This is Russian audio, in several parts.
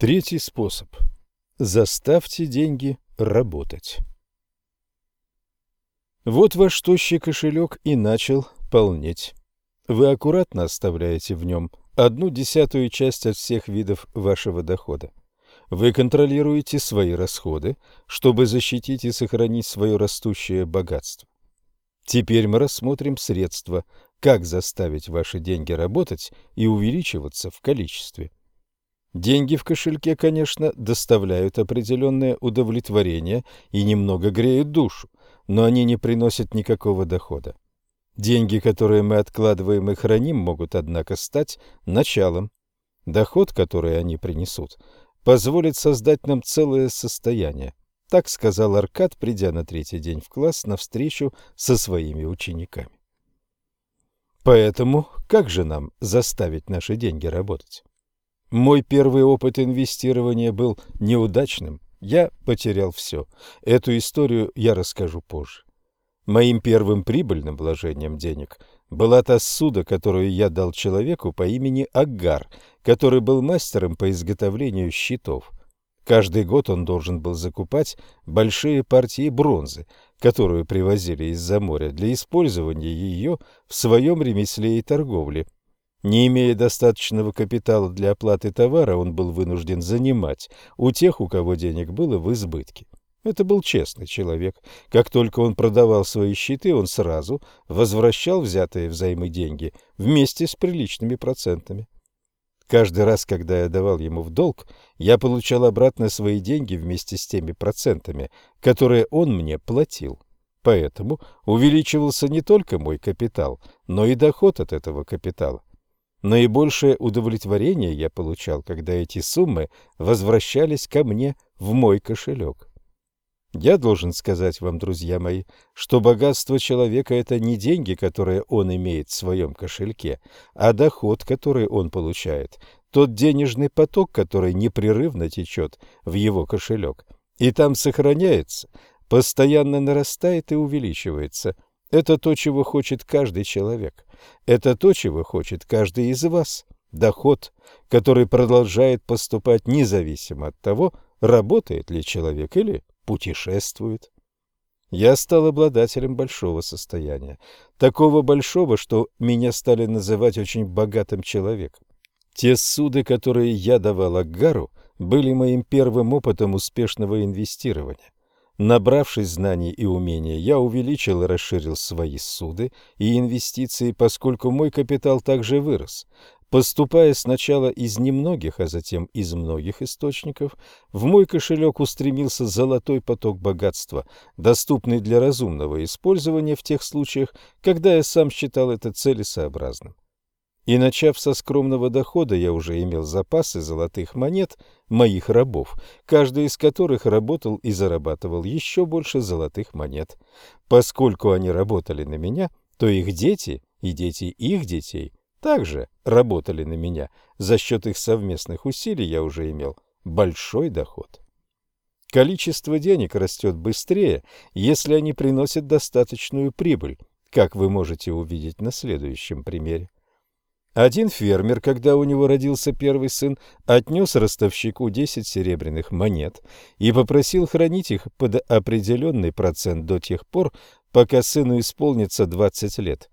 Третий способ. Заставьте деньги работать. Вот ваш тощий кошелек и начал полнеть. Вы аккуратно оставляете в нем одну десятую часть от всех видов вашего дохода. Вы контролируете свои расходы, чтобы защитить и сохранить свое растущее богатство. Теперь мы рассмотрим средства, как заставить ваши деньги работать и увеличиваться в количестве. Деньги в кошельке, конечно, доставляют определенное удовлетворение и немного греют душу, но они не приносят никакого дохода. Деньги, которые мы откладываем и храним, могут, однако, стать началом. Доход, который они принесут, позволит создать нам целое состояние. Так сказал Аркад, придя на третий день в класс на встречу со своими учениками. Поэтому как же нам заставить наши деньги работать? Мой первый опыт инвестирования был неудачным. Я потерял все. Эту историю я расскажу позже. Моим первым прибыльным вложением денег была та суда, которую я дал человеку по имени Аггар, который был мастером по изготовлению щитов. Каждый год он должен был закупать большие партии бронзы, которую привозили из-за моря, для использования ее в своем ремесле и торговле – не имея достаточного капитала для оплаты товара, он был вынужден занимать у тех, у кого денег было в избытке. Это был честный человек. Как только он продавал свои щиты, он сразу возвращал взятые взаймы деньги вместе с приличными процентами. Каждый раз, когда я давал ему в долг, я получал обратно свои деньги вместе с теми процентами, которые он мне платил. Поэтому увеличивался не только мой капитал, но и доход от этого капитала. Наибольшее удовлетворение я получал, когда эти суммы возвращались ко мне в мой кошелек. Я должен сказать вам, друзья мои, что богатство человека – это не деньги, которые он имеет в своем кошельке, а доход, который он получает, тот денежный поток, который непрерывно течет в его кошелек, и там сохраняется, постоянно нарастает и увеличивается. Это то, чего хочет каждый человек. Это то, чего хочет каждый из вас. Доход, который продолжает поступать независимо от того, работает ли человек или путешествует. Я стал обладателем большого состояния, такого большого, что меня стали называть очень богатым человеком. Те суды, которые я давал Аггару, были моим первым опытом успешного инвестирования. Набравшись знаний и умения, я увеличил и расширил свои суды и инвестиции, поскольку мой капитал также вырос. Поступая сначала из немногих, а затем из многих источников, в мой кошелек устремился золотой поток богатства, доступный для разумного использования в тех случаях, когда я сам считал это целесообразным. И начав со скромного дохода, я уже имел запасы золотых монет моих рабов, каждый из которых работал и зарабатывал еще больше золотых монет. Поскольку они работали на меня, то их дети и дети их детей также работали на меня. За счет их совместных усилий я уже имел большой доход. Количество денег растет быстрее, если они приносят достаточную прибыль, как вы можете увидеть на следующем примере. Один фермер, когда у него родился первый сын, отнес ростовщику 10 серебряных монет и попросил хранить их под определенный процент до тех пор, пока сыну исполнится 20 лет.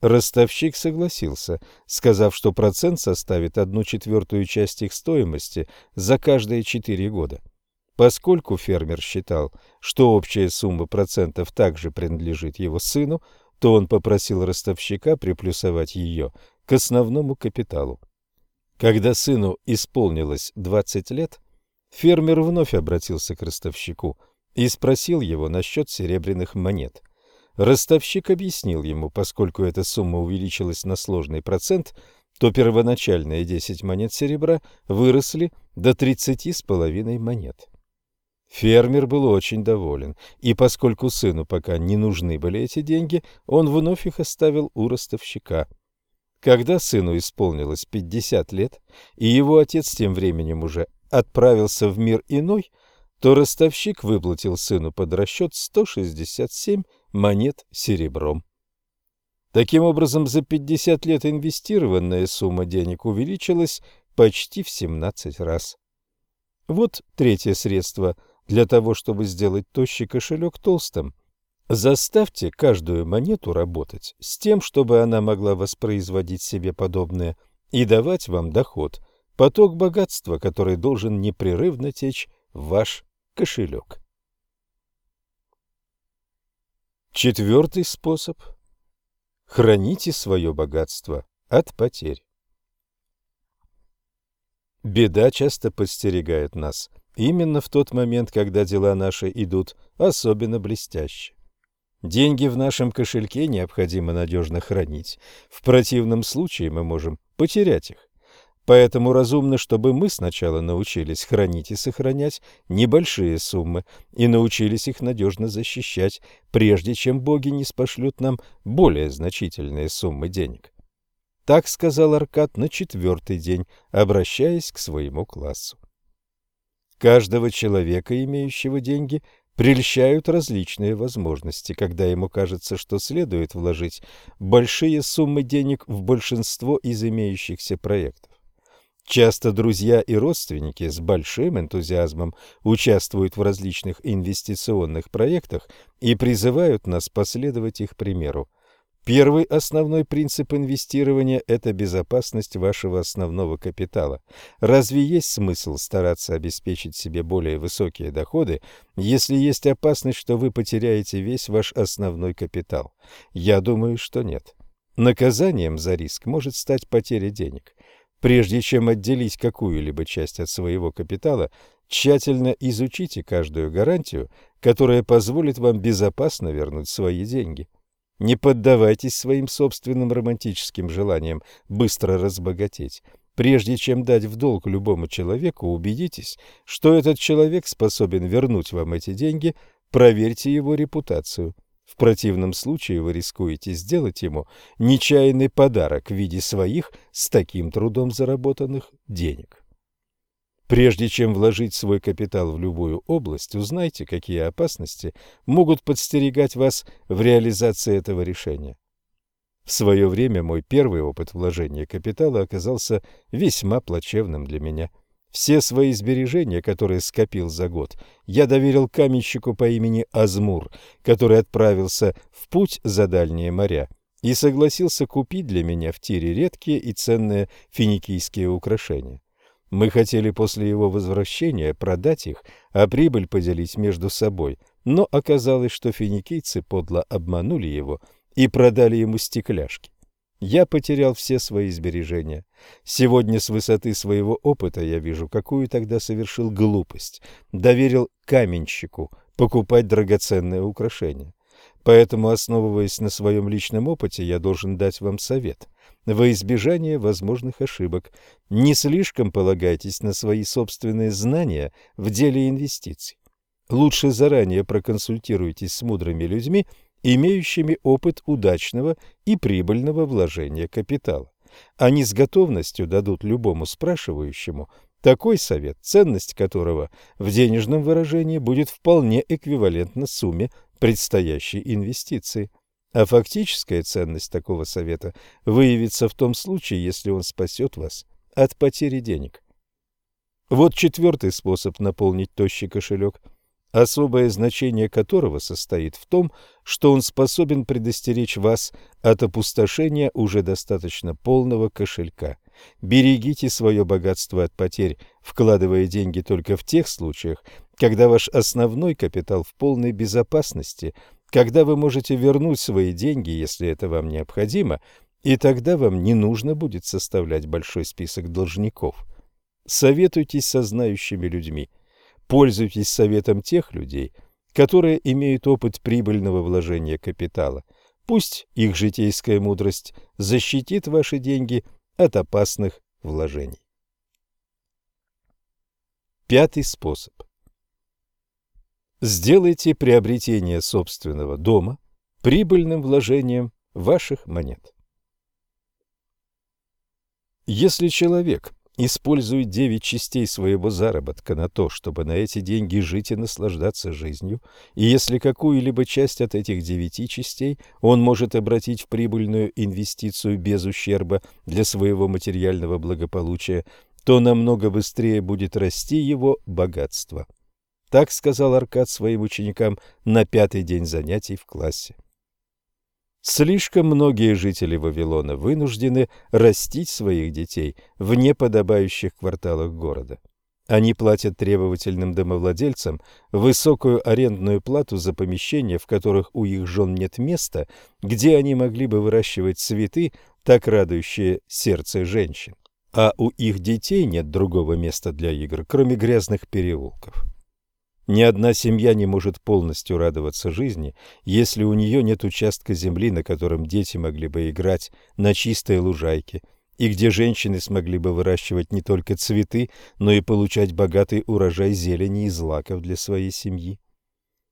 Ростовщик согласился, сказав, что процент составит одну четвертую часть их стоимости за каждые четыре года. Поскольку фермер считал, что общая сумма процентов также принадлежит его сыну, то он попросил ростовщика приплюсовать ее к основному капиталу. Когда сыну исполнилось 20 лет, фермер вновь обратился к ростовщику и спросил его насчет серебряных монет. Ростовщик объяснил ему, поскольку эта сумма увеличилась на сложный процент, то первоначальные 10 монет серебра выросли до 30,5 монет. Фермер был очень доволен, и поскольку сыну пока не нужны были эти деньги, он вновь их оставил у ростовщика – когда сыну исполнилось 50 лет, и его отец тем временем уже отправился в мир иной, то ростовщик выплатил сыну под расчет 167 монет серебром. Таким образом, за 50 лет инвестированная сумма денег увеличилась почти в 17 раз. Вот третье средство для того, чтобы сделать тощий кошелек толстым. Заставьте каждую монету работать с тем, чтобы она могла воспроизводить себе подобное и давать вам доход, поток богатства, который должен непрерывно течь в ваш кошелек. Четвертый способ. Храните свое богатство от потерь. Беда часто подстерегает нас именно в тот момент, когда дела наши идут особенно блестяще. Деньги в нашем кошельке необходимо надежно хранить, в противном случае мы можем потерять их. Поэтому разумно, чтобы мы сначала научились хранить и сохранять небольшие суммы и научились их надежно защищать, прежде чем боги не спошлют нам более значительные суммы денег. Так сказал Аркад на четвертый день, обращаясь к своему классу. Каждого человека, имеющего деньги, прельщают различные возможности, когда ему кажется, что следует вложить большие суммы денег в большинство из имеющихся проектов. Часто друзья и родственники с большим энтузиазмом участвуют в различных инвестиционных проектах и призывают нас последовать их примеру. Первый основной принцип инвестирования – это безопасность вашего основного капитала. Разве есть смысл стараться обеспечить себе более высокие доходы, если есть опасность, что вы потеряете весь ваш основной капитал? Я думаю, что нет. Наказанием за риск может стать потеря денег. Прежде чем отделить какую-либо часть от своего капитала, тщательно изучите каждую гарантию, которая позволит вам безопасно вернуть свои деньги. Не поддавайтесь своим собственным романтическим желаниям быстро разбогатеть. Прежде чем дать в долг любому человеку, убедитесь, что этот человек способен вернуть вам эти деньги, проверьте его репутацию. В противном случае вы рискуете сделать ему нечаянный подарок в виде своих с таким трудом заработанных денег. Прежде чем вложить свой капитал в любую область, узнайте, какие опасности могут подстерегать вас в реализации этого решения. В свое время мой первый опыт вложения капитала оказался весьма плачевным для меня. Все свои сбережения, которые скопил за год, я доверил каменщику по имени Азмур, который отправился в путь за дальние моря и согласился купить для меня в тире редкие и ценные финикийские украшения. Мы хотели после его возвращения продать их, а прибыль поделить между собой, но оказалось, что финикийцы подло обманули его и продали ему стекляшки. Я потерял все свои сбережения. Сегодня с высоты своего опыта я вижу, какую тогда совершил глупость. Доверил каменщику покупать драгоценные украшения. Поэтому, основываясь на своем личном опыте, я должен дать вам совет. Во избежание возможных ошибок не слишком полагайтесь на свои собственные знания в деле инвестиций. Лучше заранее проконсультируйтесь с мудрыми людьми имеющими опыт удачного и прибыльного вложения капитала. Они с готовностью дадут любому спрашивающему такой совет, ценность которого в денежном выражении будет вполне эквивалентна сумме предстоящей инвестиции. А фактическая ценность такого совета выявится в том случае, если он спасет вас от потери денег. Вот четвертый способ наполнить тощий кошелек – особое значение которого состоит в том, что он способен предостеречь вас от опустошения уже достаточно полного кошелька. Берегите свое богатство от потерь, вкладывая деньги только в тех случаях, когда ваш основной капитал в полной безопасности, когда вы можете вернуть свои деньги, если это вам необходимо, и тогда вам не нужно будет составлять большой список должников. Советуйтесь со знающими людьми – Пользуйтесь советом тех людей, которые имеют опыт прибыльного вложения капитала. Пусть их житейская мудрость защитит ваши деньги от опасных вложений. Пятый способ. Сделайте приобретение собственного дома прибыльным вложением ваших монет. Если человек использует девять частей своего заработка на то, чтобы на эти деньги жить и наслаждаться жизнью, и если какую-либо часть от этих девяти частей он может обратить в прибыльную инвестицию без ущерба для своего материального благополучия, то намного быстрее будет расти его богатство. Так сказал Аркад своим ученикам на пятый день занятий в классе. Слишком многие жители Вавилона вынуждены растить своих детей в неподобающих кварталах города. Они платят требовательным домовладельцам высокую арендную плату за помещения, в которых у их жен нет места, где они могли бы выращивать цветы, так радующие сердце женщин. А у их детей нет другого места для игр, кроме грязных переулков. Ни одна семья не может полностью радоваться жизни, если у нее нет участка земли, на котором дети могли бы играть на чистой лужайке, и где женщины смогли бы выращивать не только цветы, но и получать богатый урожай зелени и злаков для своей семьи.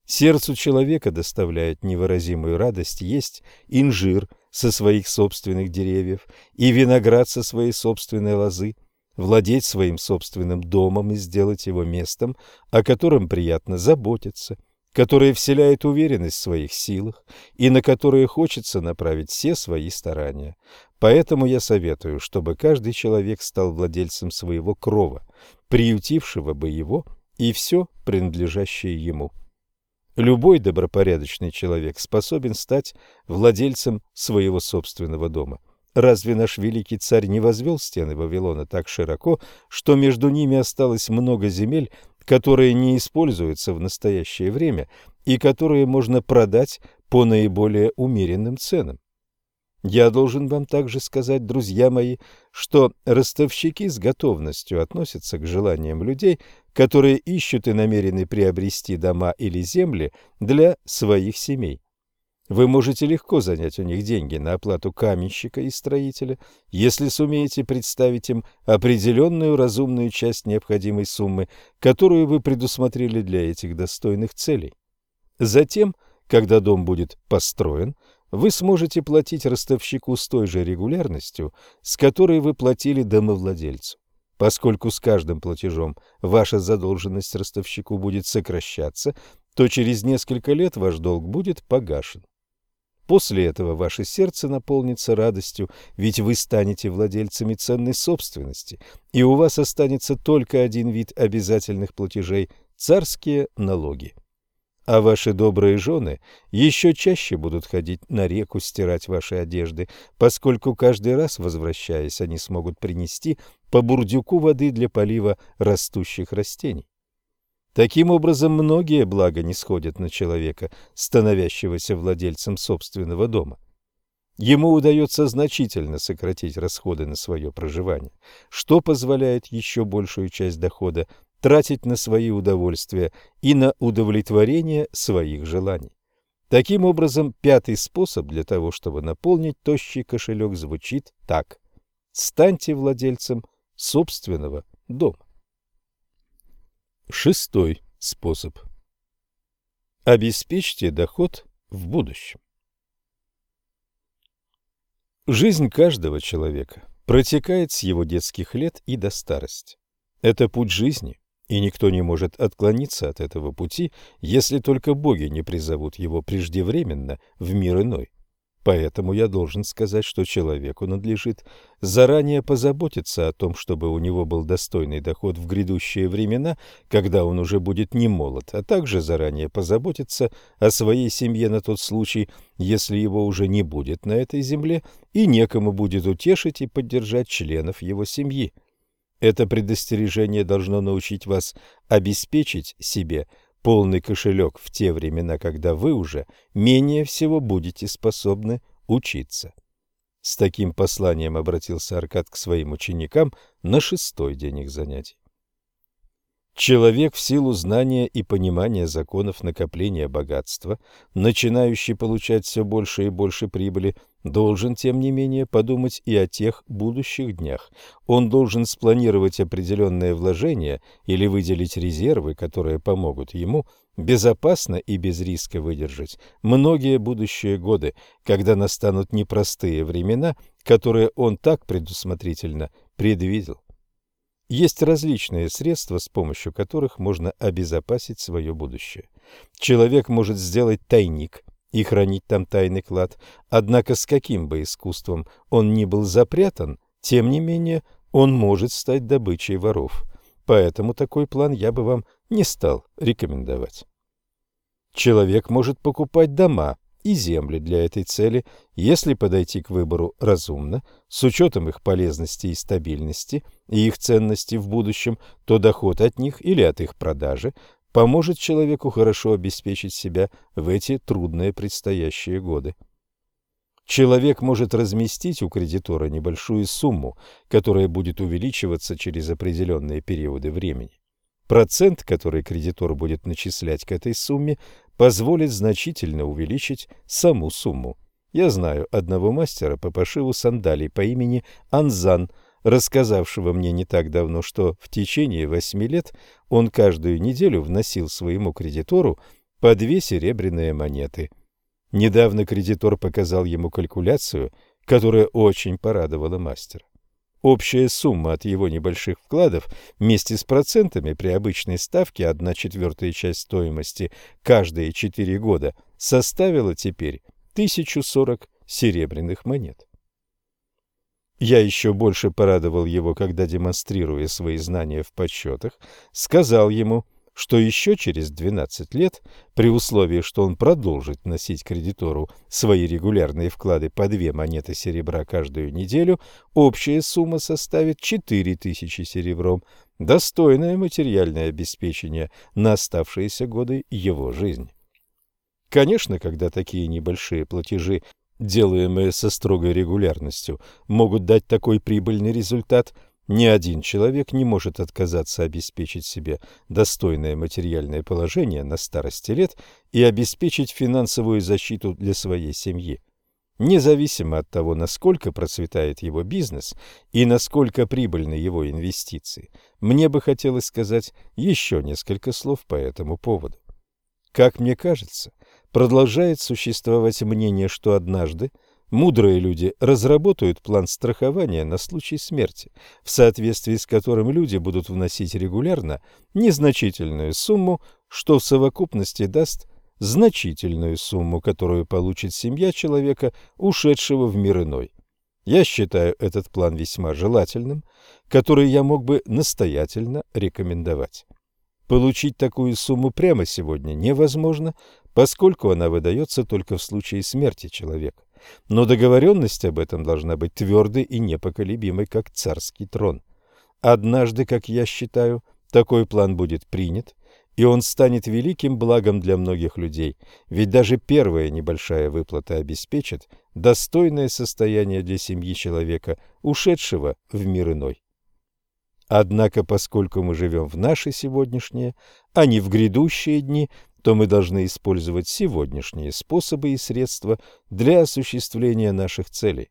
Сердцу человека доставляет невыразимую радость есть инжир со своих собственных деревьев и виноград со своей собственной лозы, владеть своим собственным домом и сделать его местом, о котором приятно заботиться, которое вселяет уверенность в своих силах и на которое хочется направить все свои старания. Поэтому я советую, чтобы каждый человек стал владельцем своего крова, приютившего бы его и все принадлежащее ему. Любой добропорядочный человек способен стать владельцем своего собственного дома. Разве наш великий царь не возвел стены Вавилона так широко, что между ними осталось много земель, которые не используются в настоящее время и которые можно продать по наиболее умеренным ценам? Я должен вам также сказать, друзья мои, что ростовщики с готовностью относятся к желаниям людей, которые ищут и намерены приобрести дома или земли для своих семей. Вы можете легко занять у них деньги на оплату каменщика и строителя, если сумеете представить им определенную разумную часть необходимой суммы, которую вы предусмотрели для этих достойных целей. Затем, когда дом будет построен, вы сможете платить ростовщику с той же регулярностью, с которой вы платили домовладельцу. Поскольку с каждым платежом ваша задолженность ростовщику будет сокращаться, то через несколько лет ваш долг будет погашен. После этого ваше сердце наполнится радостью, ведь вы станете владельцами ценной собственности, и у вас останется только один вид обязательных платежей – царские налоги. А ваши добрые жены еще чаще будут ходить на реку стирать ваши одежды, поскольку каждый раз, возвращаясь, они смогут принести по бурдюку воды для полива растущих растений. Таким образом, многие блага не сходят на человека, становящегося владельцем собственного дома. Ему удается значительно сократить расходы на свое проживание, что позволяет еще большую часть дохода тратить на свои удовольствия и на удовлетворение своих желаний. Таким образом, пятый способ для того, чтобы наполнить тощий кошелек, звучит так. Станьте владельцем собственного дома. Шестой способ. Обеспечьте доход в будущем. Жизнь каждого человека протекает с его детских лет и до старости. Это путь жизни, и никто не может отклониться от этого пути, если только боги не призовут его преждевременно в мир иной. Поэтому я должен сказать, что человеку надлежит заранее позаботиться о том, чтобы у него был достойный доход в грядущие времена, когда он уже будет не молод, а также заранее позаботиться о своей семье на тот случай, если его уже не будет на этой земле и некому будет утешить и поддержать членов его семьи. Это предостережение должно научить вас обеспечить себе полный кошелек в те времена, когда вы уже менее всего будете способны учиться. С таким посланием обратился Аркад к своим ученикам на шестой день их занятий. Человек в силу знания и понимания законов накопления богатства, начинающий получать все больше и больше прибыли, должен, тем не менее, подумать и о тех будущих днях. Он должен спланировать определенные вложения или выделить резервы, которые помогут ему безопасно и без риска выдержать многие будущие годы, когда настанут непростые времена, которые он так предусмотрительно предвидел. Есть различные средства, с помощью которых можно обезопасить свое будущее. Человек может сделать тайник и хранить там тайный клад, однако с каким бы искусством он ни был запрятан, тем не менее он может стать добычей воров. Поэтому такой план я бы вам не стал рекомендовать. Человек может покупать дома и земли для этой цели, если подойти к выбору разумно, с учетом их полезности и стабильности и их ценности в будущем, то доход от них или от их продажи поможет человеку хорошо обеспечить себя в эти трудные предстоящие годы. Человек может разместить у кредитора небольшую сумму, которая будет увеличиваться через определенные периоды времени. Процент, который кредитор будет начислять к этой сумме, позволит значительно увеличить саму сумму. Я знаю одного мастера по пошиву сандалий по имени Анзан, рассказавшего мне не так давно, что в течение восьми лет он каждую неделю вносил своему кредитору по две серебряные монеты. Недавно кредитор показал ему калькуляцию, которая очень порадовала мастера. Общая сумма от его небольших вкладов вместе с процентами при обычной ставке 1 четвертая часть стоимости каждые 4 года составила теперь 1040 серебряных монет. Я еще больше порадовал его, когда, демонстрируя свои знания в подсчетах, сказал ему – что еще через 12 лет, при условии, что он продолжит носить кредитору свои регулярные вклады по две монеты серебра каждую неделю, общая сумма составит 4000 серебром, достойное материальное обеспечение на оставшиеся годы его жизни. Конечно, когда такие небольшие платежи, делаемые со строгой регулярностью, могут дать такой прибыльный результат – ни один человек не может отказаться обеспечить себе достойное материальное положение на старости лет и обеспечить финансовую защиту для своей семьи. Независимо от того, насколько процветает его бизнес и насколько прибыльны его инвестиции, мне бы хотелось сказать еще несколько слов по этому поводу. Как мне кажется, продолжает существовать мнение, что однажды Мудрые люди разработают план страхования на случай смерти, в соответствии с которым люди будут вносить регулярно незначительную сумму, что в совокупности даст значительную сумму, которую получит семья человека, ушедшего в мир иной. Я считаю этот план весьма желательным, который я мог бы настоятельно рекомендовать. Получить такую сумму прямо сегодня невозможно, поскольку она выдается только в случае смерти человека. Но договоренность об этом должна быть твердой и непоколебимой, как царский трон. Однажды, как я считаю, такой план будет принят, и он станет великим благом для многих людей, ведь даже первая небольшая выплата обеспечит достойное состояние для семьи человека, ушедшего в мир иной. Однако, поскольку мы живем в наши сегодняшние, а не в грядущие дни, то мы должны использовать сегодняшние способы и средства для осуществления наших целей.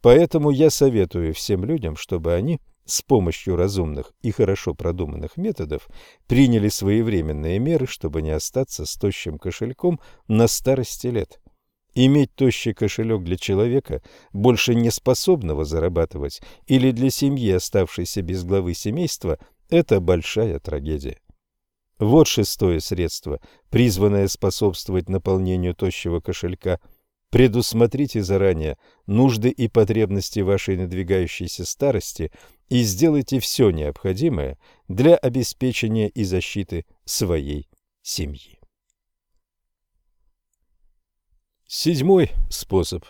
Поэтому я советую всем людям, чтобы они с помощью разумных и хорошо продуманных методов приняли своевременные меры, чтобы не остаться с тощим кошельком на старости лет. Иметь тощий кошелек для человека, больше не способного зарабатывать, или для семьи, оставшейся без главы семейства, это большая трагедия. Вот шестое средство, призванное способствовать наполнению тощего кошелька. Предусмотрите заранее нужды и потребности вашей надвигающейся старости и сделайте все необходимое для обеспечения и защиты своей семьи. Седьмой способ.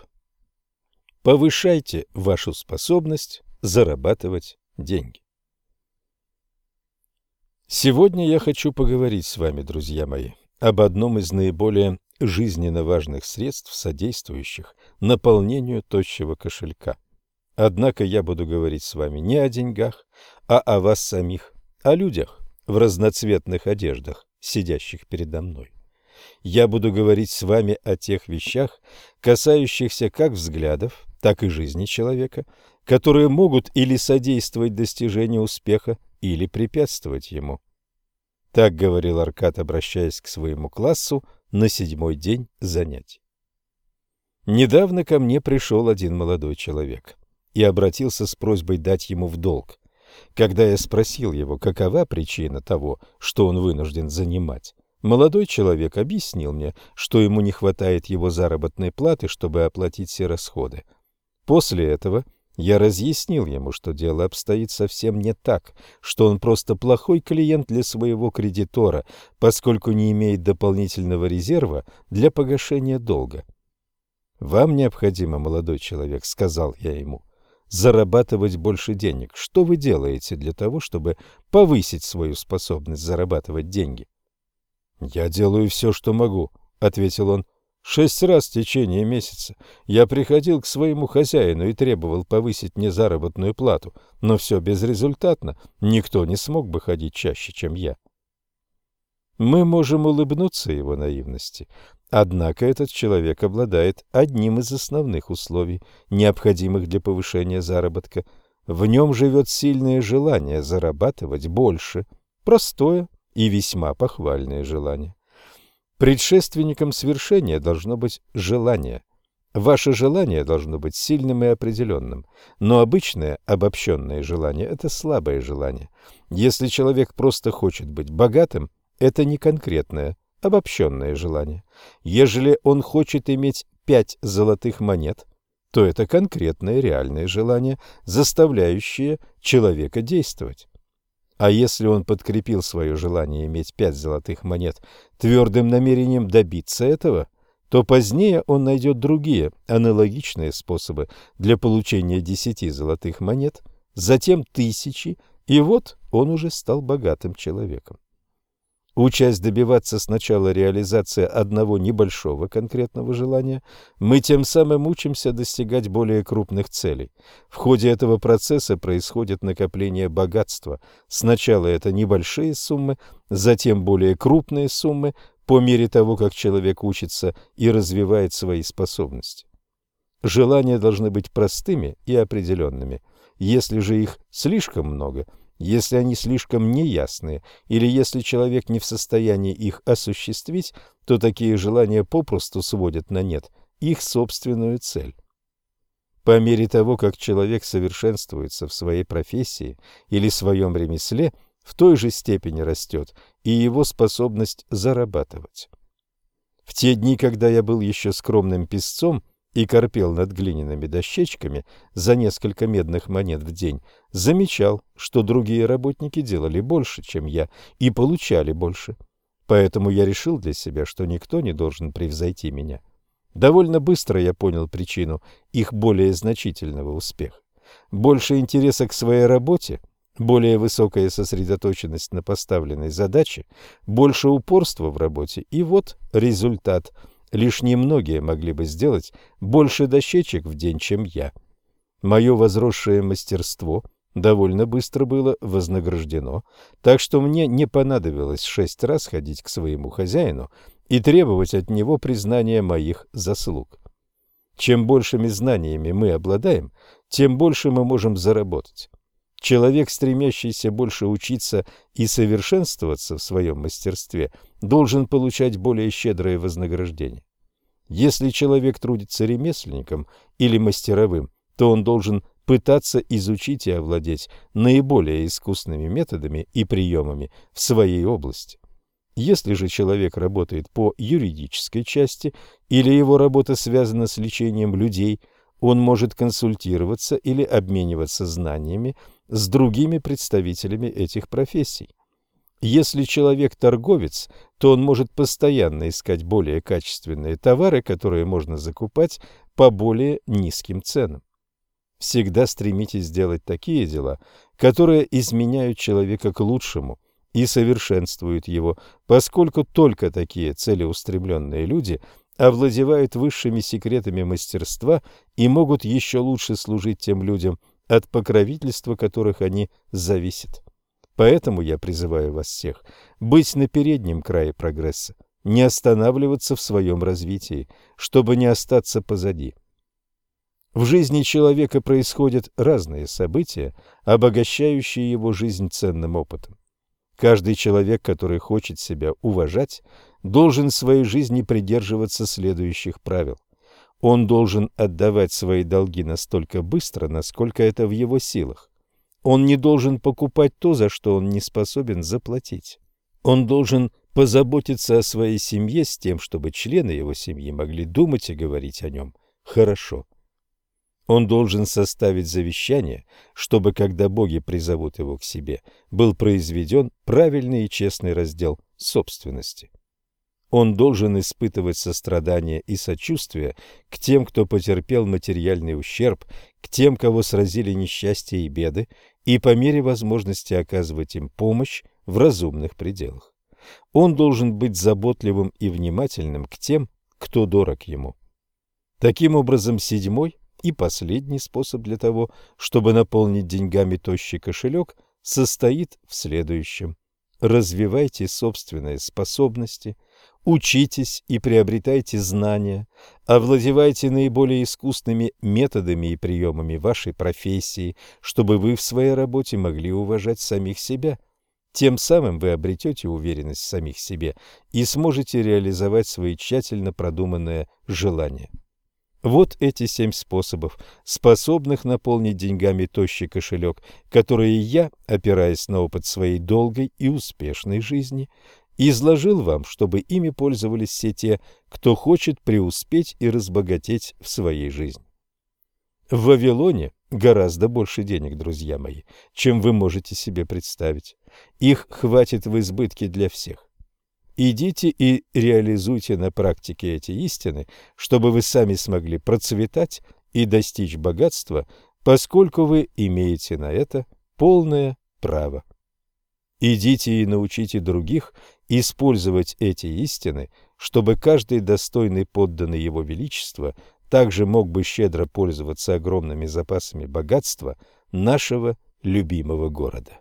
Повышайте вашу способность зарабатывать деньги. Сегодня я хочу поговорить с вами, друзья мои, об одном из наиболее жизненно важных средств, содействующих наполнению тощего кошелька. Однако я буду говорить с вами не о деньгах, а о вас самих, о людях в разноцветных одеждах, сидящих передо мной. Я буду говорить с вами о тех вещах, касающихся как взглядов, так и жизни человека, которые могут или содействовать достижению успеха, или препятствовать ему. Так говорил Аркад, обращаясь к своему классу на седьмой день занятий. Недавно ко мне пришел один молодой человек и обратился с просьбой дать ему в долг. Когда я спросил его, какова причина того, что он вынужден занимать, молодой человек объяснил мне, что ему не хватает его заработной платы, чтобы оплатить все расходы. После этого Я разъяснил ему, что дело обстоит совсем не так, что он просто плохой клиент для своего кредитора, поскольку не имеет дополнительного резерва для погашения долга. «Вам необходимо, молодой человек», — сказал я ему, — «зарабатывать больше денег. Что вы делаете для того, чтобы повысить свою способность зарабатывать деньги?» «Я делаю все, что могу», — ответил он. Шесть раз в течение месяца я приходил к своему хозяину и требовал повысить мне заработную плату, но все безрезультатно, никто не смог бы ходить чаще, чем я. Мы можем улыбнуться его наивности, однако этот человек обладает одним из основных условий, необходимых для повышения заработка. В нем живет сильное желание зарабатывать больше, простое и весьма похвальное желание. Предшественником свершения должно быть желание. Ваше желание должно быть сильным и определенным, но обычное обобщенное желание – это слабое желание. Если человек просто хочет быть богатым, это не конкретное, обобщенное желание. Ежели он хочет иметь пять золотых монет, то это конкретное реальное желание, заставляющее человека действовать. А если он подкрепил свое желание иметь пять золотых монет твердым намерением добиться этого, то позднее он найдет другие аналогичные способы для получения десяти золотых монет, затем тысячи, и вот он уже стал богатым человеком. Учась добиваться сначала реализации одного небольшого конкретного желания, мы тем самым учимся достигать более крупных целей. В ходе этого процесса происходит накопление богатства. Сначала это небольшие суммы, затем более крупные суммы, по мере того, как человек учится и развивает свои способности. Желания должны быть простыми и определенными. Если же их слишком много – если они слишком неясные или если человек не в состоянии их осуществить, то такие желания попросту сводят на нет их собственную цель. По мере того, как человек совершенствуется в своей профессии или своем ремесле, в той же степени растет и его способность зарабатывать. В те дни, когда я был еще скромным писцом, и корпел над глиняными дощечками за несколько медных монет в день, замечал, что другие работники делали больше, чем я, и получали больше. Поэтому я решил для себя, что никто не должен превзойти меня. Довольно быстро я понял причину их более значительного успеха. Больше интереса к своей работе, более высокая сосредоточенность на поставленной задаче, больше упорства в работе, и вот результат – Лишь немногие могли бы сделать больше дощечек в день, чем я. Мое возросшее мастерство довольно быстро было вознаграждено, так что мне не понадобилось шесть раз ходить к своему хозяину и требовать от него признания моих заслуг. Чем большими знаниями мы обладаем, тем больше мы можем заработать. Человек, стремящийся больше учиться и совершенствоваться в своем мастерстве, должен получать более щедрое вознаграждение. Если человек трудится ремесленником или мастеровым, то он должен пытаться изучить и овладеть наиболее искусными методами и приемами в своей области. Если же человек работает по юридической части или его работа связана с лечением людей, он может консультироваться или обмениваться знаниями с другими представителями этих профессий. Если человек торговец, то он может постоянно искать более качественные товары, которые можно закупать по более низким ценам. Всегда стремитесь сделать такие дела, которые изменяют человека к лучшему и совершенствуют его, поскольку только такие целеустремленные люди овладевают высшими секретами мастерства и могут еще лучше служить тем людям, от покровительства которых они зависят. Поэтому я призываю вас всех быть на переднем крае прогресса, не останавливаться в своем развитии, чтобы не остаться позади. В жизни человека происходят разные события, обогащающие его жизнь ценным опытом. Каждый человек, который хочет себя уважать, должен в своей жизни придерживаться следующих правил. Он должен отдавать свои долги настолько быстро, насколько это в его силах. Он не должен покупать то, за что он не способен заплатить. Он должен позаботиться о своей семье с тем, чтобы члены его семьи могли думать и говорить о нем хорошо. Он должен составить завещание, чтобы, когда боги призовут его к себе, был произведен правильный и честный раздел собственности. Он должен испытывать сострадание и сочувствие к тем, кто потерпел материальный ущерб, к тем, кого сразили несчастья и беды, и по мере возможности оказывать им помощь в разумных пределах. Он должен быть заботливым и внимательным к тем, кто дорог ему. Таким образом, седьмой и последний способ для того, чтобы наполнить деньгами тощий кошелек, состоит в следующем. Развивайте собственные способности, учитесь и приобретайте знания, овладевайте наиболее искусными методами и приемами вашей профессии, чтобы вы в своей работе могли уважать самих себя. Тем самым вы обретете уверенность в самих себе и сможете реализовать свои тщательно продуманные желания. Вот эти семь способов, способных наполнить деньгами тощий кошелек, которые я, опираясь на опыт своей долгой и успешной жизни, изложил вам, чтобы ими пользовались все те, кто хочет преуспеть и разбогатеть в своей жизни. В Вавилоне гораздо больше денег, друзья мои, чем вы можете себе представить. Их хватит в избытке для всех. Идите и реализуйте на практике эти истины, чтобы вы сами смогли процветать и достичь богатства, поскольку вы имеете на это полное право. Идите и научите других использовать эти истины, чтобы каждый достойный подданный Его Величества также мог бы щедро пользоваться огромными запасами богатства нашего любимого города.